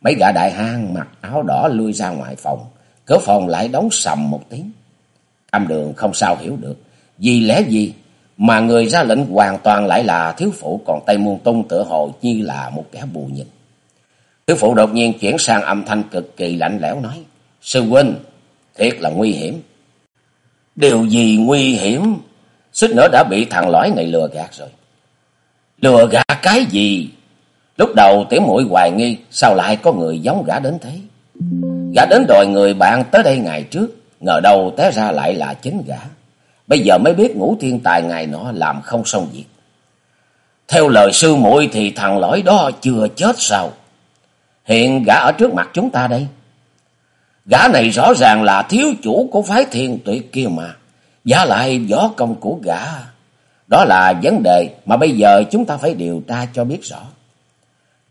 Mấy gã đại hang mặc áo đỏ lui ra ngoài phòng. Cửa phòng lại đóng sầm một tiếng. Cam đường không sao hiểu được. Vì lẽ gì mà người ra lệnh hoàn toàn lại là thiếu phụ. Còn Tây môn Tung tựa hồ như là một kẻ bù nhìn. Thiếu phụ đột nhiên chuyển sang âm thanh cực kỳ lạnh lẽo nói. Sư huynh, thiệt là nguy hiểm. Điều gì nguy hiểm? Suýt nữa đã bị thằng lõi này lừa gạt rồi. Lừa gạt cái gì? Lúc đầu tiểu mũi hoài nghi, sao lại có người giống gã đến thế? Gã đến đòi người bạn tới đây ngày trước, ngờ đâu té ra lại là chính gã. Bây giờ mới biết ngũ thiên tài ngày nọ làm không xong việc. Theo lời sư muội thì thằng lõi đó chưa chết sao? Hiện gã ở trước mặt chúng ta đây. Gã này rõ ràng là thiếu chủ của phái thiên tuyệt kia mà. Giá lại võ công của gã Đó là vấn đề mà bây giờ chúng ta phải điều tra cho biết rõ.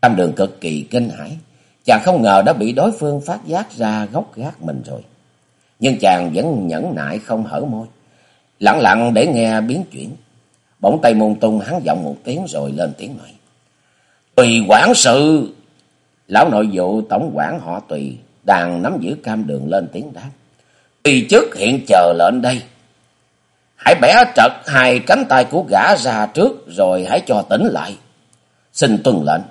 Tam đường cực kỳ kinh hãi. Chàng không ngờ đã bị đối phương phát giác ra gốc gác mình rồi. Nhưng chàng vẫn nhẫn nại không hở môi. Lặng lặng để nghe biến chuyển. Bỗng tay môn tung hắn giọng một tiếng rồi lên tiếng nói. Tùy quản sự. Lão nội vụ tổng quản họ tùy đang nắm giữ cam đường lên tiếng đáp. Tùy chức hiện chờ lệnh đây. Hãy bẻ trật hai cánh tay của gã ra trước rồi hãy cho tỉnh lại. Xin tuân lệnh.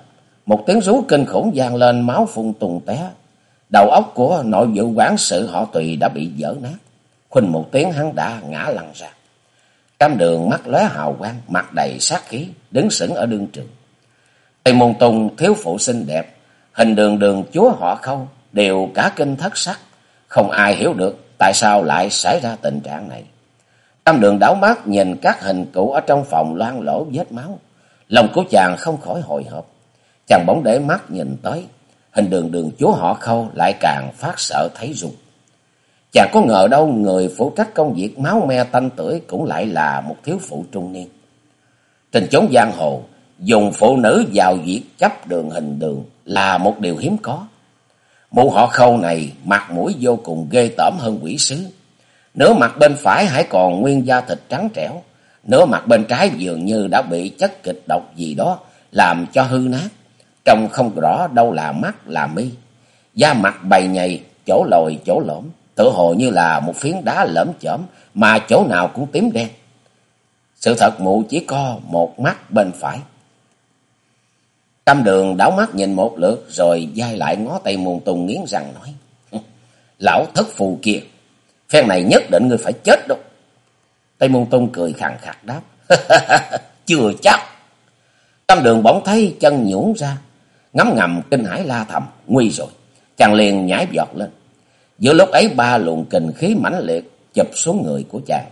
Một tiếng rú kinh khủng vang lên, máu phun tung té. Đầu óc của nội vụ quản sự họ tùy đã bị dở nát. Khuynh một tiếng hắn đã ngã lăn ra. Cam đường mắt lóe hào quang, mặt đầy sát khí, đứng sững ở đương trường. Tây Môn Tùng thiếu phụ xinh đẹp, hình đường đường chúa họ khâu, đều cả kinh thất sắc. Không ai hiểu được tại sao lại xảy ra tình trạng này. Cam đường đảo mắt nhìn các hình cụ ở trong phòng loang lỗ vết máu. Lòng của chàng không khỏi hồi hộp. Chàng bỗng để mắt nhìn tới, hình đường đường chúa họ khâu lại càng phát sợ thấy run. Chàng có ngờ đâu người phụ trách công việc máu me tanh tưởi cũng lại là một thiếu phụ trung niên. Trên chốn giang hồ, dùng phụ nữ vào việc chấp đường hình đường là một điều hiếm có. Mụ họ khâu này mặt mũi vô cùng ghê tởm hơn quỷ sứ. Nửa mặt bên phải hãy còn nguyên da thịt trắng trẻo, nửa mặt bên trái dường như đã bị chất kịch độc gì đó làm cho hư nát. Trông không rõ đâu là mắt là mi. Da mặt bầy nhầy, chỗ lồi chỗ lõm, tự hồ như là một phiến đá lởm chởm mà chỗ nào cũng tím đen. Sự thật mụ chỉ có một mắt bên phải. Tâm đường đảo mắt nhìn một lượt rồi dai lại ngó tay môn tùng nghiến răng nói. Lão thất phù kia, phen này nhất định người phải chết đâu. Tây Môn Tung cười khàn khạc đáp. Chưa chắc. Tâm đường bỗng thấy chân nhũn ra. Ngắm ngầm kinh hãi la thầm. Nguy rồi. Chàng liền nhảy giọt lên. Giữa lúc ấy ba luồng kình khí mãnh liệt chụp xuống người của chàng.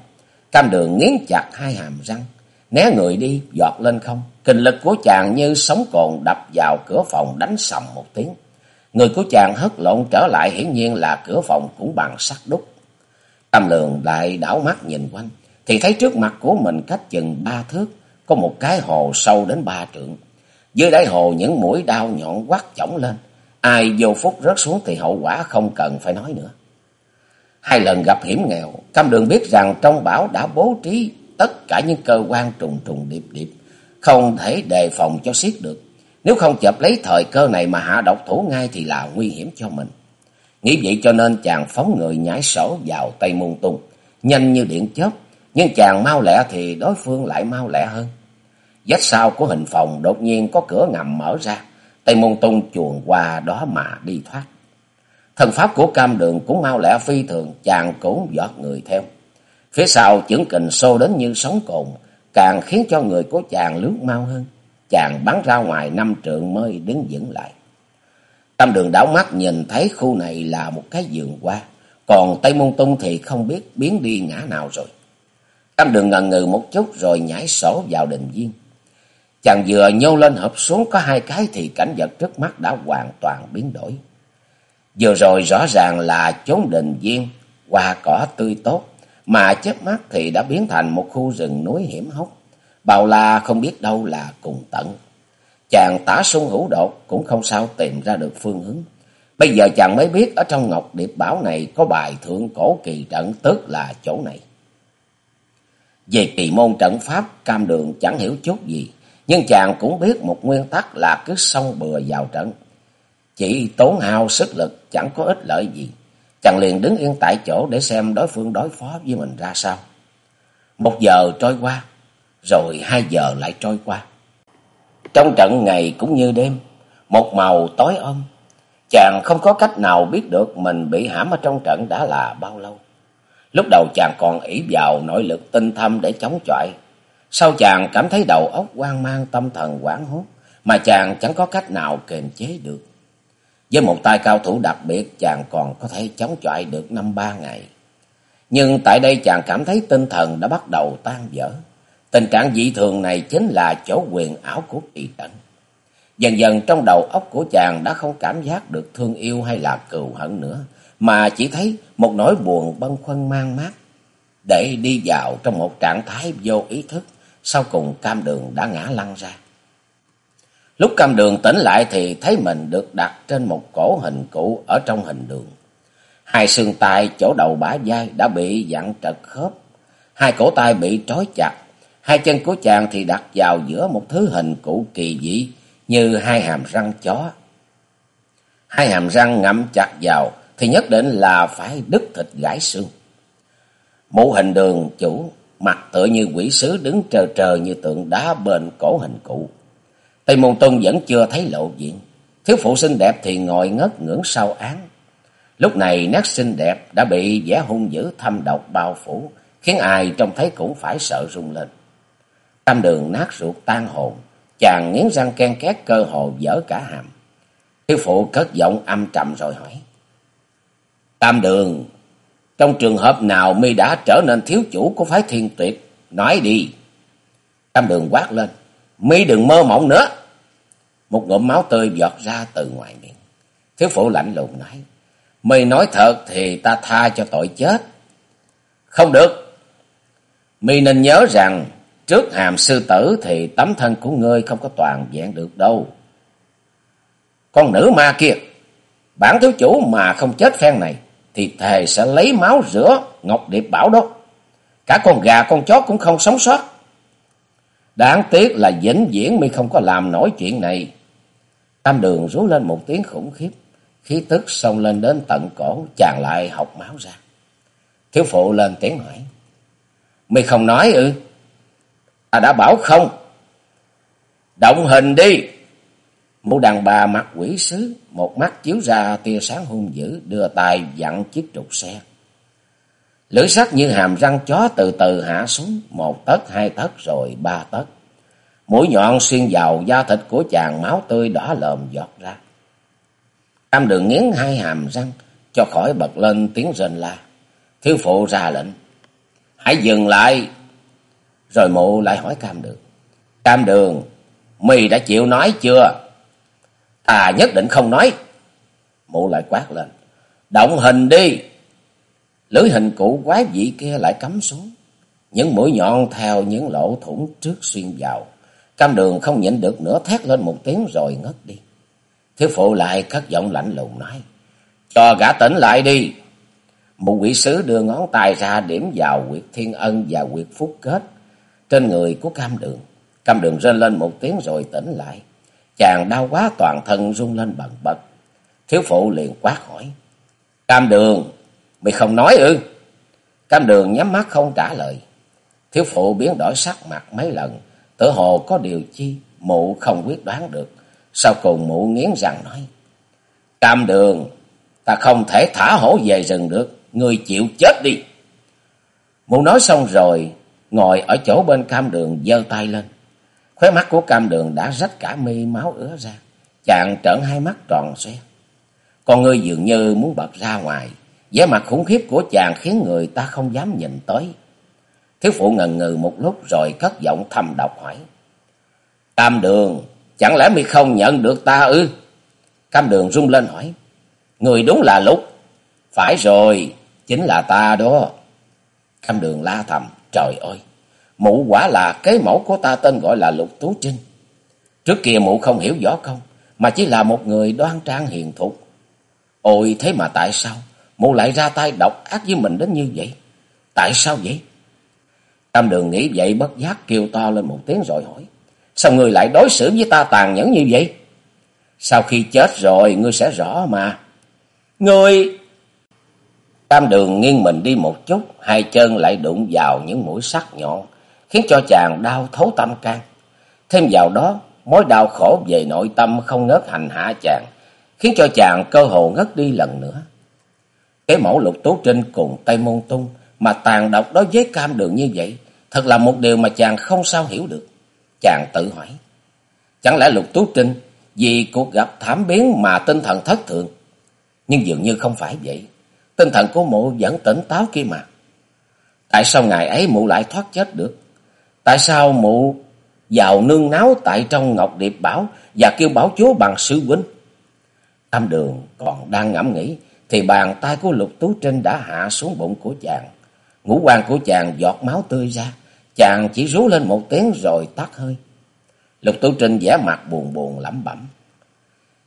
Cam đường nghiến chặt hai hàm răng. Né người đi giọt lên không. Kình lực của chàng như sóng cồn đập vào cửa phòng đánh sầm một tiếng. Người của chàng hất lộn trở lại hiển nhiên là cửa phòng cũng bằng sắt đúc. Cam đường lại đảo mắt nhìn quanh, thì thấy trước mặt của mình cách chừng ba thước, có một cái hồ sâu đến ba trượng. Dưới đáy hồ những mũi đao nhọn quắt chổng lên, ai vô phút rớt xuống thì hậu quả không cần phải nói nữa. Hai lần gặp hiểm nghèo, Cam Đường biết rằng trong bão đã bố trí tất cả những cơ quan trùng trùng điệp điệp, không thể đề phòng cho xiết được. Nếu không chập lấy thời cơ này mà hạ độc thủ ngay thì là nguy hiểm cho mình. Nghĩ vậy cho nên chàng phóng người nhảy sổ vào Tây Môn Tung, nhanh như điện chớp, nhưng chàng mau lẹ thì đối phương lại mau lẹ hơn. Dách sau của hình phòng đột nhiên có cửa ngầm mở ra, Tây Môn Tung chuồn qua đó mà đi thoát. Thần pháp của cam đường cũng mau lẹ phi thường, chàng cũng giọt người theo. Phía sau chưởng kình xô đến như sóng cồn, càng khiến cho người của chàng lướt mau hơn. Chàng bắn ra ngoài năm trượng mới đứng vững lại. Tam đường đảo mắt nhìn thấy khu này là một cái giường qua, còn Tây Môn Tung thì không biết biến đi ngã nào rồi. Tam đường ngần ngừ một chút rồi nhảy sổ vào đình viên. Chàng vừa nhô lên hộp xuống có hai cái thì cảnh vật trước mắt đã hoàn toàn biến đổi. Vừa rồi rõ ràng là chốn đình viên, hoa cỏ tươi tốt, mà chớp mắt thì đã biến thành một khu rừng núi hiểm hóc. Bao la không biết đâu là cùng tận. Chàng tả sung hữu đột cũng không sao tìm ra được phương hướng. Bây giờ chàng mới biết ở trong Ngọc Điệp Bảo này có bài thượng cổ kỳ trận tức là chỗ này. Về kỳ môn trận pháp cam đường chẳng hiểu chút gì. Nhưng chàng cũng biết một nguyên tắc là cứ xông bừa vào trận. Chỉ tốn hao sức lực chẳng có ích lợi gì. Chàng liền đứng yên tại chỗ để xem đối phương đối phó với mình ra sao. Một giờ trôi qua, rồi hai giờ lại trôi qua. Trong trận ngày cũng như đêm, một màu tối om. Chàng không có cách nào biết được mình bị hãm ở trong trận đã là bao lâu. Lúc đầu chàng còn ỷ vào nội lực tinh thâm để chống chọi. Sau chàng cảm thấy đầu óc hoang mang tâm thần quảng hốt, mà chàng chẳng có cách nào kiềm chế được. Với một tay cao thủ đặc biệt, chàng còn có thể chống chọi được năm ba ngày. Nhưng tại đây chàng cảm thấy tinh thần đã bắt đầu tan vỡ. Tình trạng dị thường này chính là chỗ quyền ảo của kỳ trận. Dần dần trong đầu óc của chàng đã không cảm giác được thương yêu hay là cừu hận nữa, mà chỉ thấy một nỗi buồn bâng khuâng mang mát. Để đi vào trong một trạng thái vô ý thức, sau cùng cam đường đã ngã lăn ra. Lúc cam đường tỉnh lại thì thấy mình được đặt trên một cổ hình cũ ở trong hình đường. Hai xương tay chỗ đầu bả vai đã bị dặn trật khớp. Hai cổ tay bị trói chặt. Hai chân của chàng thì đặt vào giữa một thứ hình cũ kỳ dị như hai hàm răng chó. Hai hàm răng ngậm chặt vào thì nhất định là phải đứt thịt gãy xương. Mụ hình đường chủ mặt tựa như quỷ sứ đứng trờ trờ như tượng đá bên cổ hình cụ. Tây Môn Tôn vẫn chưa thấy lộ diện. Thiếu phụ xinh đẹp thì ngồi ngất ngưỡng sau án. Lúc này nét xinh đẹp đã bị vẻ hung dữ thâm độc bao phủ, khiến ai trông thấy cũng phải sợ run lên. Tam đường nát ruột tan hồn, chàng nghiến răng ken két cơ hồ dở cả hàm. Thiếu phụ cất giọng âm trầm rồi hỏi. Tam đường, trong trường hợp nào mi đã trở nên thiếu chủ của phái thiên tuyệt? Nói đi. Tam đường quát lên. Mi đừng mơ mộng nữa. Một ngụm máu tươi giọt ra từ ngoài miệng. Thiếu phụ lạnh lùng nói. Mi nói thật thì ta tha cho tội chết. Không được. Mi nên nhớ rằng trước hàm sư tử thì tấm thân của ngươi không có toàn vẹn được đâu. Con nữ ma kia, bản thiếu chủ mà không chết phen này thì thề sẽ lấy máu rửa Ngọc Điệp Bảo đó. Cả con gà con chó cũng không sống sót. Đáng tiếc là vĩnh viễn mi không có làm nổi chuyện này. Tam đường rú lên một tiếng khủng khiếp. Khí tức xông lên đến tận cổ, chàng lại học máu ra. Thiếu phụ lên tiếng hỏi. Mi không nói ư? Ta đã bảo không. Động hình đi. Mụ đàn bà mặt quỷ sứ, một mắt chiếu ra tia sáng hung dữ, đưa tay dặn chiếc trục xe. Lưỡi sắt như hàm răng chó từ từ hạ xuống, một tấc, hai tấc rồi ba tấc. Mũi nhọn xuyên vào da thịt của chàng máu tươi đỏ lờm giọt ra. Tam đường nghiến hai hàm răng, cho khỏi bật lên tiếng rên la. Thiếu phụ ra lệnh. Hãy dừng lại. Rồi mụ lại hỏi cam đường. Cam đường, mì đã chịu nói chưa? À nhất định không nói. Mụ lại quát lên. Động hình đi. Lưới hình cụ quái dị kia lại cắm xuống. Những mũi nhọn theo những lỗ thủng trước xuyên vào. Cam đường không nhịn được nữa thét lên một tiếng rồi ngất đi. Thiếu phụ lại cất giọng lạnh lùng nói. Cho gã tỉnh lại đi. mụ quỷ sứ đưa ngón tay ra điểm vào quyệt thiên ân và quyệt phúc kết trên người của cam đường. Cam đường rên lên một tiếng rồi tỉnh lại. Chàng đau quá toàn thân rung lên bần bật. Thiếu phụ liền quát hỏi. Cam đường, mày không nói ư? Cam đường nhắm mắt không trả lời. Thiếu phụ biến đổi sắc mặt mấy lần. Tự hồ có điều chi, mụ không quyết đoán được. Sau cùng mụ nghiến răng nói. Cam đường, ta không thể thả hổ về rừng được. Người chịu chết đi. Mụ nói xong rồi, ngồi ở chỗ bên cam đường giơ tay lên. Khóe mắt của cam đường đã rách cả mi máu ứa ra. Chàng trợn hai mắt tròn xoe. Con ngươi dường như muốn bật ra ngoài. vẻ mặt khủng khiếp của chàng khiến người ta không dám nhìn tới. Thiếu phụ ngần ngừ một lúc rồi cất giọng thầm độc hỏi. Cam đường, chẳng lẽ mi không nhận được ta ư? Cam đường rung lên hỏi. Người đúng là lúc. Phải rồi, chính là ta đó. Cam đường la thầm. Trời ơi, mụ quả là cái mẫu của ta tên gọi là Lục Tú Trinh. Trước kia mụ không hiểu rõ công, mà chỉ là một người đoan trang hiền thục. Ôi thế mà tại sao mụ lại ra tay độc ác với mình đến như vậy? Tại sao vậy? Tam đường nghĩ vậy bất giác kêu to lên một tiếng rồi hỏi. Sao người lại đối xử với ta tàn nhẫn như vậy? Sau khi chết rồi ngươi sẽ rõ mà. Ngươi Tam đường nghiêng mình đi một chút, hai chân lại đụng vào những mũi sắc nhọn, khiến cho chàng đau thấu tâm can. Thêm vào đó, mối đau khổ về nội tâm không ngớt hành hạ chàng, khiến cho chàng cơ hồ ngất đi lần nữa. Cái mẫu lục tố trinh cùng Tây Môn Tung mà tàn độc đối với cam đường như vậy, thật là một điều mà chàng không sao hiểu được. Chàng tự hỏi, chẳng lẽ lục tú trinh vì cuộc gặp thảm biến mà tinh thần thất thường? Nhưng dường như không phải vậy. Tinh thần của mụ vẫn tỉnh táo kia mà. Tại sao ngày ấy mụ lại thoát chết được? Tại sao mụ vào nương náo tại trong Ngọc Điệp Bảo và kêu bảo chúa bằng sư huynh? Tam đường còn đang ngẫm nghĩ thì bàn tay của Lục Tú Trinh đã hạ xuống bụng của chàng. Ngũ quan của chàng giọt máu tươi ra. Chàng chỉ rú lên một tiếng rồi tắt hơi. Lục Tú Trinh vẻ mặt buồn buồn lẩm bẩm.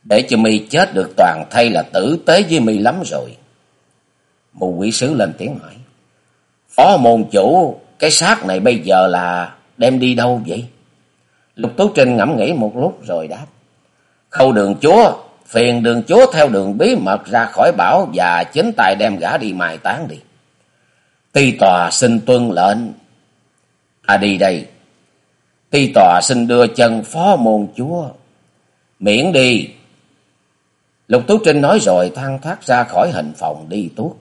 Để cho mi chết được toàn thay là tử tế với mi lắm rồi. Mù quỷ sứ lên tiếng hỏi. Phó môn chủ, cái xác này bây giờ là đem đi đâu vậy? Lục Tú Trinh ngẫm nghĩ một lúc rồi đáp. Khâu đường chúa, phiền đường chúa theo đường bí mật ra khỏi bảo và chính tài đem gã đi mai táng đi. Ti tòa xin tuân lệnh. À đi đây. Ti tòa xin đưa chân phó môn chúa. Miễn đi. Lục Tú Trinh nói rồi thăng thoát ra khỏi hình phòng đi tuốt.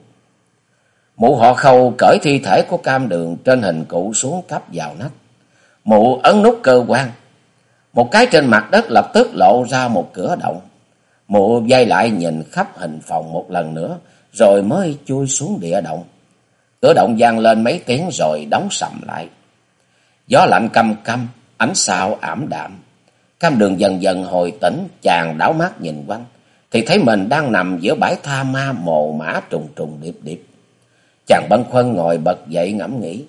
Mụ họ khâu cởi thi thể của cam đường trên hình cụ xuống cấp vào nách. Mụ ấn nút cơ quan. Một cái trên mặt đất lập tức lộ ra một cửa động. Mụ dây lại nhìn khắp hình phòng một lần nữa, rồi mới chui xuống địa động. Cửa động vang lên mấy tiếng rồi đóng sầm lại. Gió lạnh căm căm, ánh sao ảm đạm. Cam đường dần dần hồi tỉnh, chàng đảo mắt nhìn quanh, thì thấy mình đang nằm giữa bãi tha ma mồ mã trùng trùng điệp điệp. Chàng băn khoăn ngồi bật dậy ngẫm nghĩ.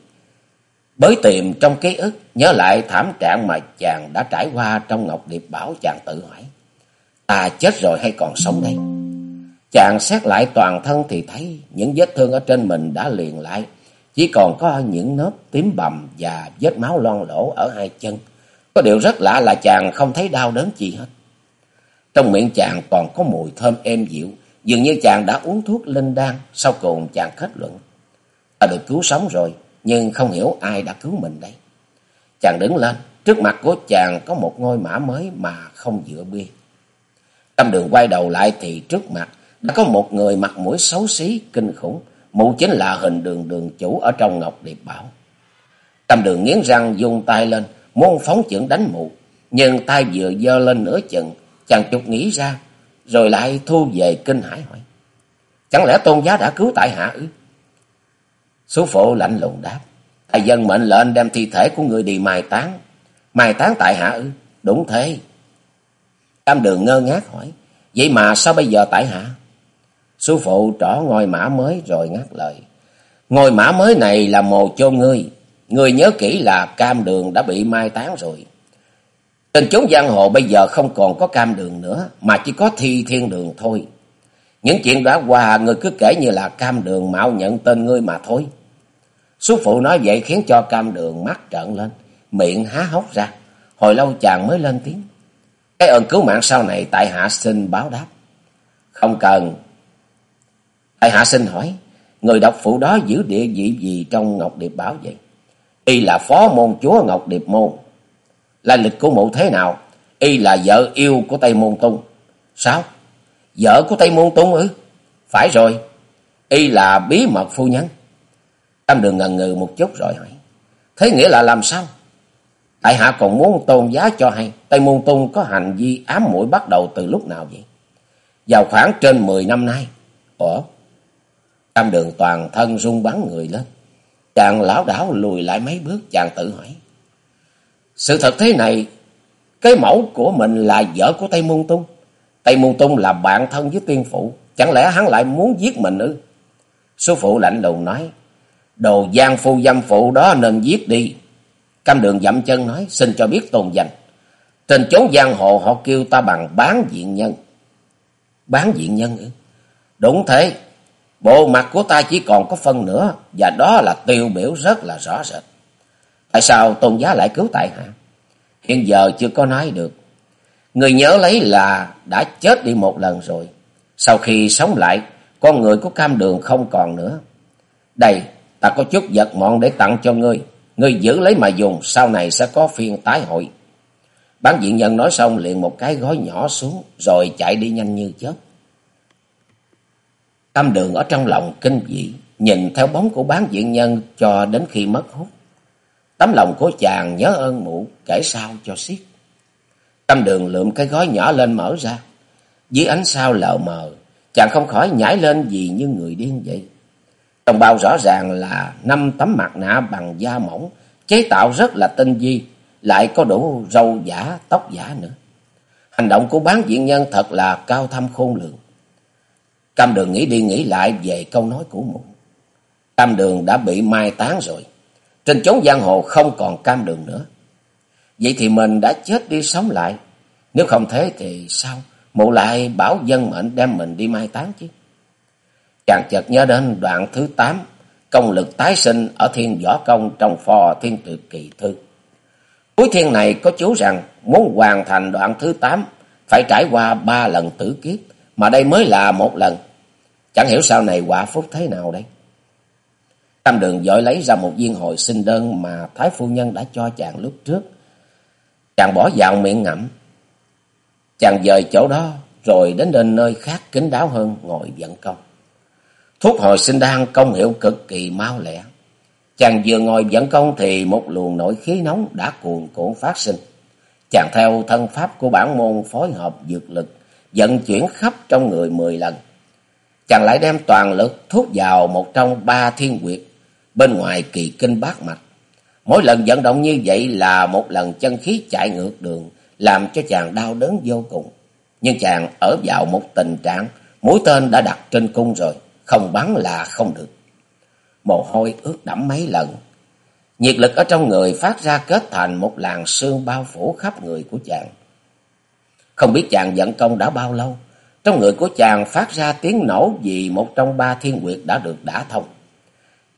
Bới tìm trong ký ức, nhớ lại thảm trạng mà chàng đã trải qua trong Ngọc Điệp Bảo chàng tự hỏi. Ta chết rồi hay còn sống đây? Chàng xét lại toàn thân thì thấy những vết thương ở trên mình đã liền lại. Chỉ còn có những nốt tím bầm và vết máu loang lỗ ở hai chân. Có điều rất lạ là chàng không thấy đau đớn gì hết. Trong miệng chàng còn có mùi thơm êm dịu. Dường như chàng đã uống thuốc linh đan. Sau cùng chàng kết luận. Ta được cứu sống rồi. Nhưng không hiểu ai đã cứu mình đây. Chàng đứng lên. Trước mặt của chàng có một ngôi mã mới mà không dựa bia. Tâm đường quay đầu lại thì trước mặt đã có một người mặt mũi xấu xí, kinh khủng. Mụ chính là hình đường đường chủ ở trong Ngọc Điệp Bảo. Tâm đường nghiến răng dùng tay lên, muốn phóng chưởng đánh mụ. Nhưng tay vừa dơ lên nửa chừng, chàng chụp nghĩ ra, rồi lại thu về kinh hải hỏi. Chẳng lẽ tôn giá đã cứu tại hạ ư? Số phụ lạnh lùng đáp. Thầy dân mệnh lệnh đem thi thể của người đi mai táng. Mai táng tại hạ ư? Đúng thế. cam đường ngơ ngác hỏi. Vậy mà sao bây giờ tại hạ? Sư phụ trỏ ngôi mã mới rồi ngắt lời. Ngôi mã mới này là mồ chôn ngươi. Ngươi nhớ kỹ là cam đường đã bị mai táng rồi. Trên chốn giang hồ bây giờ không còn có cam đường nữa, mà chỉ có thi thiên đường thôi. Những chuyện đã qua ngươi cứ kể như là cam đường mạo nhận tên ngươi mà thôi. Sư phụ nói vậy khiến cho cam đường mắt trợn lên, miệng há hốc ra. Hồi lâu chàng mới lên tiếng. Cái ơn cứu mạng sau này tại hạ xin báo đáp. Không cần, Tại hạ xin hỏi, người độc phụ đó giữ địa vị gì trong Ngọc Điệp Bảo vậy? Y là phó môn chúa Ngọc Điệp Môn. Là lịch của mụ thế nào? Y là vợ yêu của Tây Môn Tung. Sao? Vợ của Tây Môn Tung ư? Phải rồi. Y là bí mật phu nhân. Tam đường ngần ngừ một chút rồi hỏi. Thế nghĩa là làm sao? Tại hạ còn muốn tôn giá cho hay. Tây Môn Tung có hành vi ám mũi bắt đầu từ lúc nào vậy? Vào khoảng trên 10 năm nay. Ủa? Tam đường toàn thân rung bắn người lên. Chàng lão đảo lùi lại mấy bước chàng tự hỏi. Sự thật thế này, cái mẫu của mình là vợ của Tây Môn Tung. Tây Môn Tung là bạn thân với tiên phụ. Chẳng lẽ hắn lại muốn giết mình ư? Sư phụ lạnh lùng nói. Đồ gian phu dâm phụ đó nên giết đi. Cam đường dậm chân nói xin cho biết tôn danh. Trên chốn giang hồ họ kêu ta bằng bán diện nhân. Bán diện nhân ư? Đúng thế, Bộ mặt của ta chỉ còn có phân nữa, và đó là tiêu biểu rất là rõ rệt. Tại sao tôn giá lại cứu tại hạ? Hiện giờ chưa có nói được. Người nhớ lấy là đã chết đi một lần rồi. Sau khi sống lại, con người của cam đường không còn nữa. Đây, ta có chút vật mọn để tặng cho ngươi. Ngươi giữ lấy mà dùng, sau này sẽ có phiên tái hội. Bán diện nhân nói xong liền một cái gói nhỏ xuống, rồi chạy đi nhanh như chớp. Tâm đường ở trong lòng kinh dị, nhìn theo bóng của bán diện nhân cho đến khi mất hút. Tấm lòng của chàng nhớ ơn mụ, kể sao cho xiết. Tâm đường lượm cái gói nhỏ lên mở ra. Dưới ánh sao lờ mờ, chàng không khỏi nhảy lên gì như người điên vậy. Trong bao rõ ràng là năm tấm mặt nạ bằng da mỏng, chế tạo rất là tinh vi, lại có đủ râu giả, tóc giả nữa. Hành động của bán diện nhân thật là cao thâm khôn lường. Cam đường nghĩ đi nghĩ lại về câu nói của mụ. Cam đường đã bị mai tán rồi. Trên chốn giang hồ không còn cam đường nữa. Vậy thì mình đã chết đi sống lại. Nếu không thế thì sao? Mụ lại bảo dân mệnh đem mình đi mai táng chứ. Chàng chợt nhớ đến đoạn thứ 8, công lực tái sinh ở thiên võ công trong phò thiên tuyệt kỳ thư. Cuối thiên này có chú rằng muốn hoàn thành đoạn thứ 8 phải trải qua ba lần tử kiếp, mà đây mới là một lần. Chẳng hiểu sau này quả phúc thế nào đây. Tam đường dội lấy ra một viên hồi sinh đơn mà Thái Phu Nhân đã cho chàng lúc trước. Chàng bỏ vào miệng ngậm. Chàng dời chỗ đó rồi đến đến nơi khác kín đáo hơn ngồi vận công. Thuốc hồi sinh đan công hiệu cực kỳ mau lẹ. Chàng vừa ngồi dẫn công thì một luồng nội khí nóng đã cuồn cuộn phát sinh. Chàng theo thân pháp của bản môn phối hợp dược lực, vận chuyển khắp trong người mười lần. Chàng lại đem toàn lực thúc vào một trong ba thiên quyệt, bên ngoài kỳ kinh bát mạch. Mỗi lần vận động như vậy là một lần chân khí chạy ngược đường, làm cho chàng đau đớn vô cùng. Nhưng chàng ở vào một tình trạng, mũi tên đã đặt trên cung rồi, không bắn là không được. Mồ hôi ướt đẫm mấy lần. Nhiệt lực ở trong người phát ra kết thành một làn sương bao phủ khắp người của chàng. Không biết chàng vận công đã bao lâu, trong người của chàng phát ra tiếng nổ vì một trong ba thiên quyệt đã được đả thông.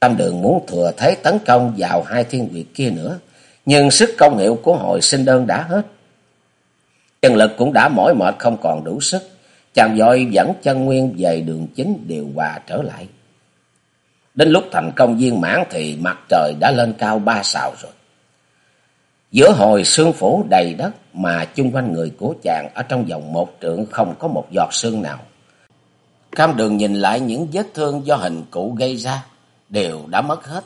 Tam đường muốn thừa thế tấn công vào hai thiên quyệt kia nữa, nhưng sức công hiệu của hội sinh đơn đã hết. Chân lực cũng đã mỏi mệt không còn đủ sức, chàng dội dẫn chân nguyên về đường chính điều hòa trở lại. Đến lúc thành công viên mãn thì mặt trời đã lên cao ba sào rồi. Giữa hồi sương phủ đầy đất mà chung quanh người của chàng ở trong vòng một trượng không có một giọt sương nào. Cam đường nhìn lại những vết thương do hình cũ gây ra đều đã mất hết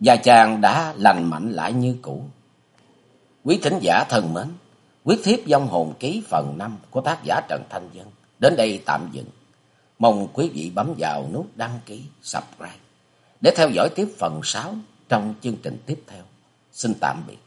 và chàng đã lành mạnh lại như cũ. Quý thính giả thân mến, quyết thiếp dòng hồn ký phần 5 của tác giả Trần Thanh Dân đến đây tạm dừng. Mong quý vị bấm vào nút đăng ký, subscribe để theo dõi tiếp phần 6 trong chương trình tiếp theo. Xin tạm biệt.